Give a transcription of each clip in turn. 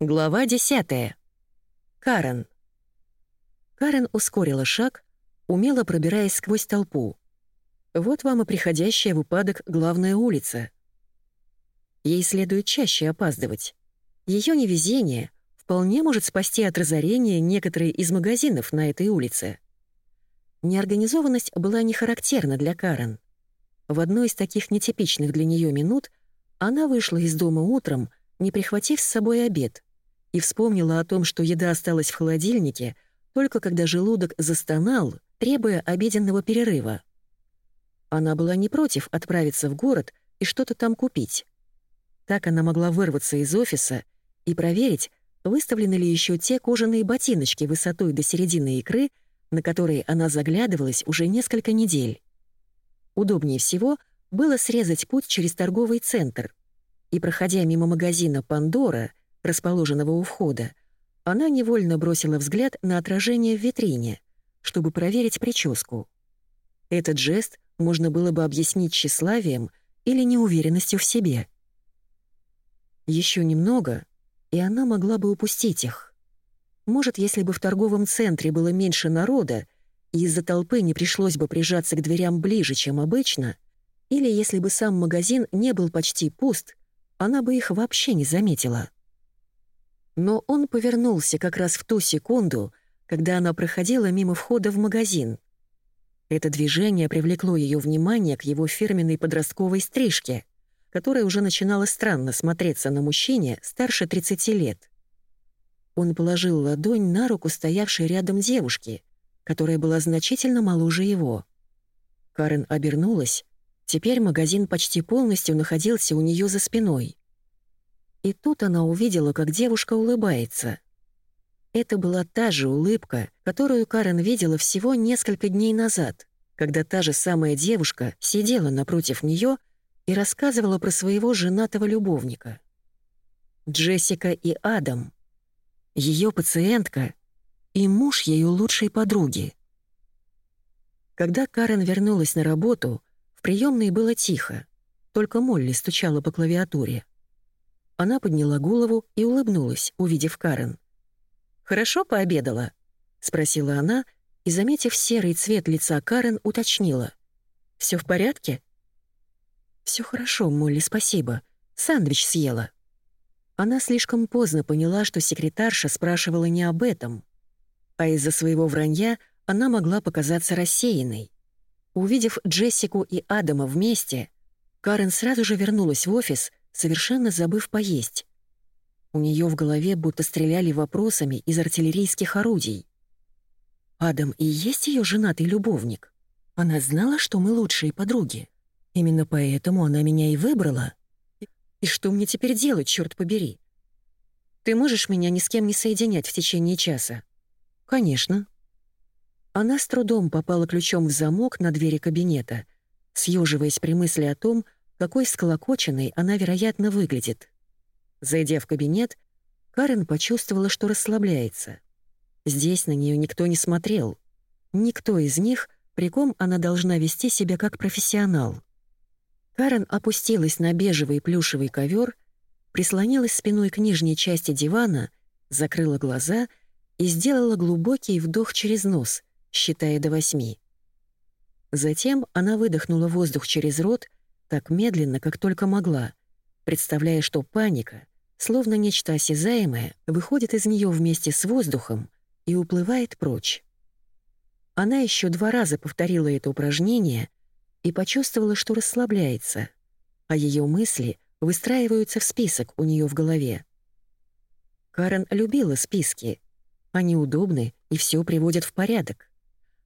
Глава 10. Карен. Карен ускорила шаг, умело пробираясь сквозь толпу. Вот вам и приходящая в упадок главная улица. Ей следует чаще опаздывать. Ее невезение вполне может спасти от разорения некоторые из магазинов на этой улице. Неорганизованность была не характерна для Карен. В одной из таких нетипичных для нее минут она вышла из дома утром, не прихватив с собой обед — и вспомнила о том, что еда осталась в холодильнике только когда желудок застонал, требуя обеденного перерыва. Она была не против отправиться в город и что-то там купить. Так она могла вырваться из офиса и проверить, выставлены ли еще те кожаные ботиночки высотой до середины икры, на которые она заглядывалась уже несколько недель. Удобнее всего было срезать путь через торговый центр. И, проходя мимо магазина «Пандора», расположенного у входа, она невольно бросила взгляд на отражение в витрине, чтобы проверить прическу. Этот жест можно было бы объяснить тщеславием или неуверенностью в себе. Еще немного, и она могла бы упустить их. Может, если бы в торговом центре было меньше народа, и из-за толпы не пришлось бы прижаться к дверям ближе, чем обычно, или если бы сам магазин не был почти пуст, она бы их вообще не заметила. Но он повернулся как раз в ту секунду, когда она проходила мимо входа в магазин. Это движение привлекло ее внимание к его фирменной подростковой стрижке, которая уже начинала странно смотреться на мужчине старше 30 лет. Он положил ладонь на руку стоявшей рядом девушки, которая была значительно моложе его. Карен обернулась. Теперь магазин почти полностью находился у нее за спиной. И тут она увидела, как девушка улыбается. Это была та же улыбка, которую Карен видела всего несколько дней назад, когда та же самая девушка сидела напротив нее и рассказывала про своего женатого любовника. Джессика и Адам. Ее пациентка и муж ее лучшей подруги. Когда Карен вернулась на работу, в приемной было тихо, только Молли стучала по клавиатуре. Она подняла голову и улыбнулась, увидев Карен. «Хорошо пообедала?» — спросила она, и, заметив серый цвет лица Карен, уточнила. Все в порядке?» Все хорошо, Молли, спасибо. Сандвич съела». Она слишком поздно поняла, что секретарша спрашивала не об этом, а из-за своего вранья она могла показаться рассеянной. Увидев Джессику и Адама вместе, Карен сразу же вернулась в офис совершенно забыв поесть. У нее в голове будто стреляли вопросами из артиллерийских орудий. Адам и есть ее женатый любовник. Она знала, что мы лучшие подруги. Именно поэтому она меня и выбрала. И что мне теперь делать, черт побери? Ты можешь меня ни с кем не соединять в течение часа? Конечно. Она с трудом попала ключом в замок на двери кабинета, съеживаясь при мысли о том, какой сколокоченной она, вероятно, выглядит. Зайдя в кабинет, Карен почувствовала, что расслабляется. Здесь на нее никто не смотрел. Никто из них, при ком она должна вести себя как профессионал. Карен опустилась на бежевый плюшевый ковер, прислонилась спиной к нижней части дивана, закрыла глаза и сделала глубокий вдох через нос, считая до восьми. Затем она выдохнула воздух через рот так медленно, как только могла, представляя, что паника, словно нечто осязаемое, выходит из нее вместе с воздухом и уплывает прочь. Она еще два раза повторила это упражнение и почувствовала, что расслабляется, а ее мысли выстраиваются в список у нее в голове. Карен любила списки. Они удобны и все приводят в порядок.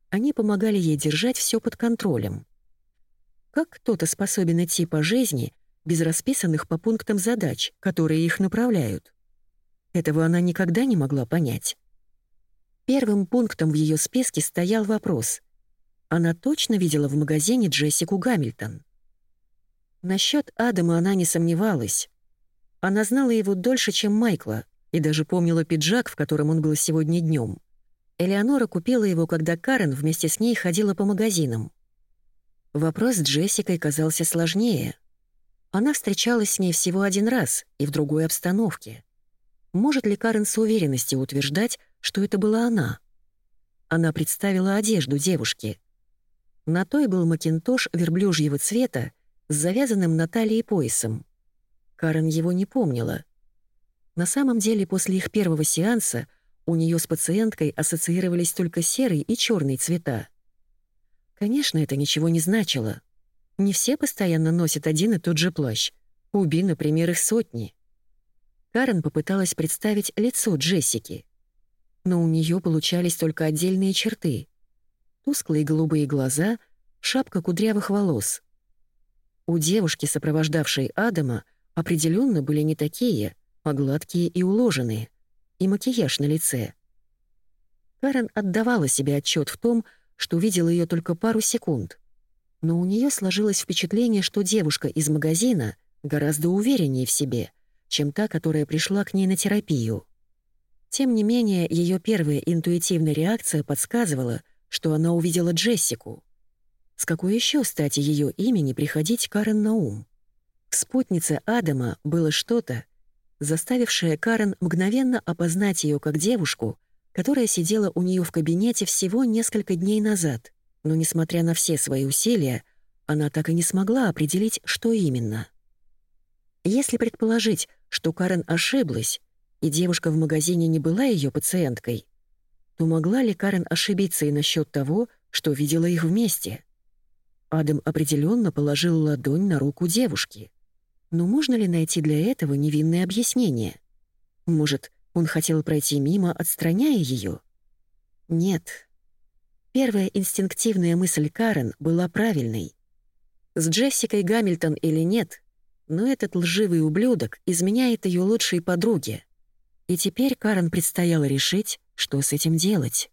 Они помогали ей держать все под контролем. Как кто-то способен идти по жизни без расписанных по пунктам задач, которые их направляют? Этого она никогда не могла понять. Первым пунктом в ее списке стоял вопрос. Она точно видела в магазине Джессику Гамильтон. Насчет Адама она не сомневалась. Она знала его дольше, чем Майкла, и даже помнила пиджак, в котором он был сегодня днем. Элеонора купила его, когда Карен вместе с ней ходила по магазинам. Вопрос с Джессикой казался сложнее. Она встречалась с ней всего один раз и в другой обстановке. Может ли Карен с уверенностью утверждать, что это была она? Она представила одежду девушки. На той был макинтош верблюжьего цвета с завязанным на талии поясом. Карен его не помнила. На самом деле, после их первого сеанса у нее с пациенткой ассоциировались только серый и черный цвета. Конечно, это ничего не значило. Не все постоянно носят один и тот же плащ. У Би, например, их сотни. Карен попыталась представить лицо Джессики. Но у нее получались только отдельные черты. Тусклые голубые глаза, шапка кудрявых волос. У девушки, сопровождавшей Адама, определенно были не такие, а гладкие и уложенные, и макияж на лице. Карен отдавала себе отчет в том, что видела ее только пару секунд. Но у нее сложилось впечатление, что девушка из магазина гораздо увереннее в себе, чем та, которая пришла к ней на терапию. Тем не менее, ее первая интуитивная реакция подсказывала, что она увидела Джессику. С какой еще стати ее имени приходить Карен на ум? В спутнице Адама было что-то, заставившее Карен мгновенно опознать ее как девушку, которая сидела у нее в кабинете всего несколько дней назад, но, несмотря на все свои усилия, она так и не смогла определить, что именно. Если предположить, что Карен ошиблась, и девушка в магазине не была ее пациенткой, то могла ли Карен ошибиться и насчет того, что видела их вместе? Адам определенно положил ладонь на руку девушки. Но можно ли найти для этого невинное объяснение? Может, он хотел пройти мимо, отстраняя ее? Нет. Первая инстинктивная мысль Карен была правильной. С Джессикой Гамильтон или нет, но этот лживый ублюдок изменяет ее лучшей подруге. И теперь Карен предстояло решить, что с этим делать.